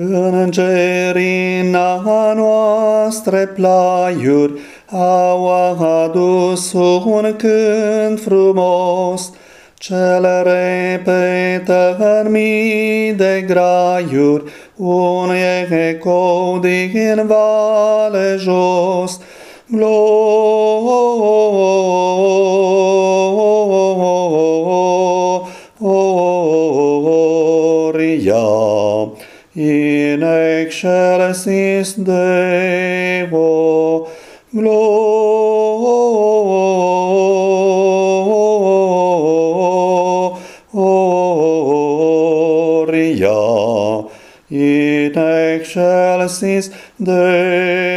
Îngerina noastre plaiuri au adus un cânt frumos, cel repetă în mii de graiuri, un eco din vale jos. Gloria in excelsis Deo. Gloria in excelsis Deo.